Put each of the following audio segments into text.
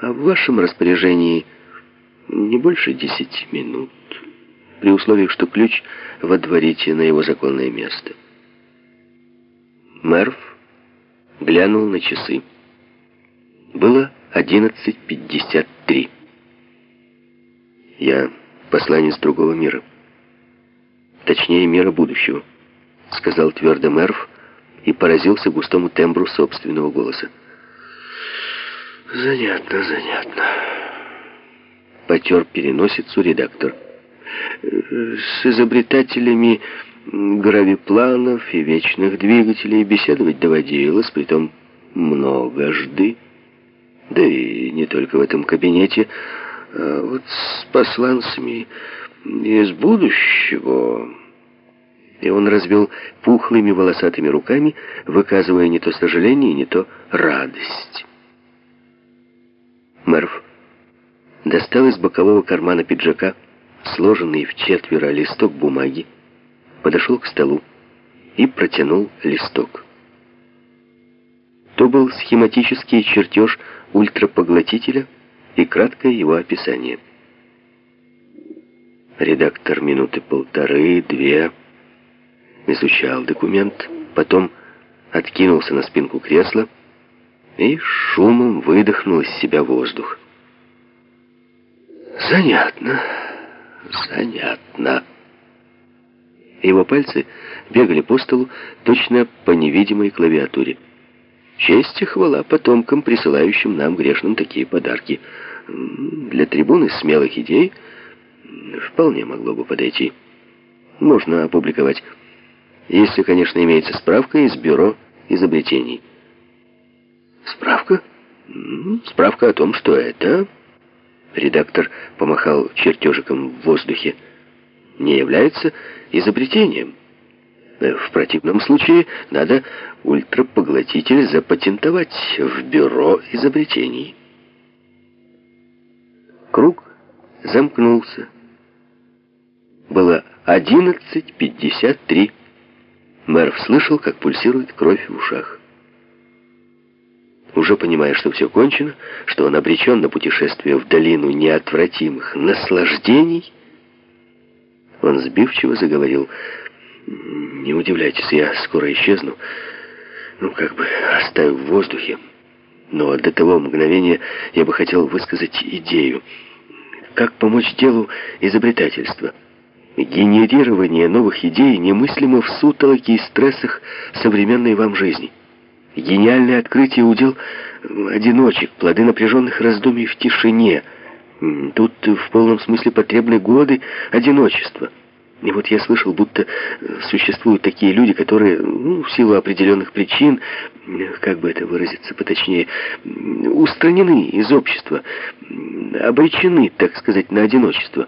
А в вашем распоряжении не больше десяти минут, при условии, что ключ водворите на его законное место. Мерв глянул на часы. Было 11.53. Я посланец другого мира. Точнее, мира будущего, сказал твердо Мерв и поразился густому тембру собственного голоса. Занятно, занятно. Потер переносицу редактор. С изобретателями гравипланов и вечных двигателей беседовать доводилось, притом многожды. Да и не только в этом кабинете, а вот с посланцами из будущего... И он развел пухлыми волосатыми руками, выказывая не то сожаление, не то радость. Мерв достал из бокового кармана пиджака сложенный в четверо листок бумаги, подошел к столу и протянул листок. То был схематический чертеж ультрапоглотителя и краткое его описание. Редактор минуты полторы-две изучал документ, потом откинулся на спинку кресла и шумом выдохнул из себя воздух. «Занятно, занятно». Его пальцы бегали по столу точно по невидимой клавиатуре. Честь и хвала потомкам, присылающим нам грешным такие подарки. Для трибуны смелых идей вполне могло бы подойти. Можно опубликовать, если, конечно, имеется справка из бюро изобретений. Справка? Справка о том, что это... Редактор помахал чертежиком в воздухе. Не является изобретением. В противном случае надо ультрапоглотитель запатентовать в бюро изобретений. Круг замкнулся. Было 11.53. Мэр слышал, как пульсирует кровь в ушах. Уже понимая, что все кончено, что он обречен на путешествие в долину неотвратимых наслаждений, он сбивчиво заговорил не удивляйтесь, я скоро исчезну. Ну, как бы оставив в воздухе. Но до того мгновения я бы хотел высказать идею. Как помочь делу изобретательства? Генерирование новых идей немыслимо в сутолоке и стрессах современной вам жизни. Гениальное открытие удел одиночек, плоды напряженных раздумий в тишине. Тут в полном смысле потребны годы одиночества. И вот я слышал, будто существуют такие люди, которые, ну, в силу определенных причин, как бы это выразиться поточнее, устранены из общества, обречены, так сказать, на одиночество.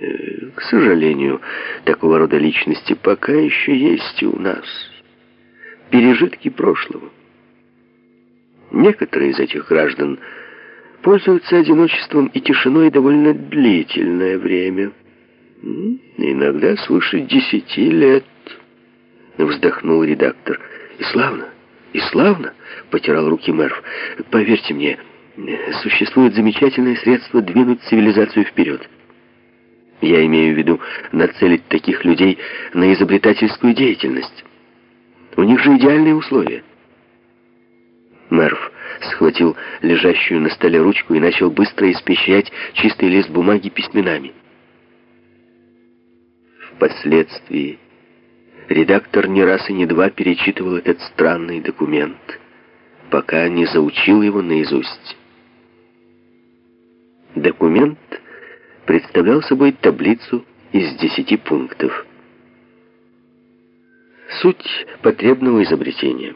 Э, к сожалению, такого рода личности пока еще есть у нас. Пережитки прошлого. Некоторые из этих граждан пользуются одиночеством и тишиной довольно длительное время – «Иногда свыше десяти лет», — вздохнул редактор. «И славно, и славно», — потирал руки Мерв. «Поверьте мне, существует замечательное средство двинуть цивилизацию вперед. Я имею в виду нацелить таких людей на изобретательскую деятельность. У них же идеальные условия». Мерв схватил лежащую на столе ручку и начал быстро испещрять чистый лист бумаги письменами. Впоследствии редактор не раз и не два перечитывал этот странный документ, пока не заучил его наизусть. Документ представлял собой таблицу из десяти пунктов. Суть потребного изобретения.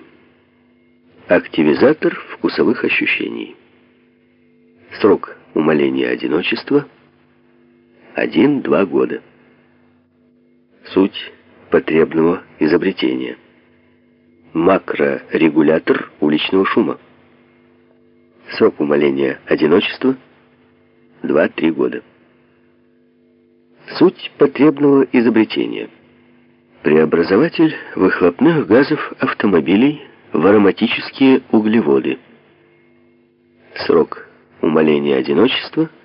Активизатор вкусовых ощущений. Срок умаления одиночества – 1-2 года. Суть потребного изобретения. Макрорегулятор уличного шума. Срок умаления одиночества 2-3 года. Суть потребного изобретения. Преобразователь выхлопных газов автомобилей в ароматические углеводы. Срок умоление одиночества —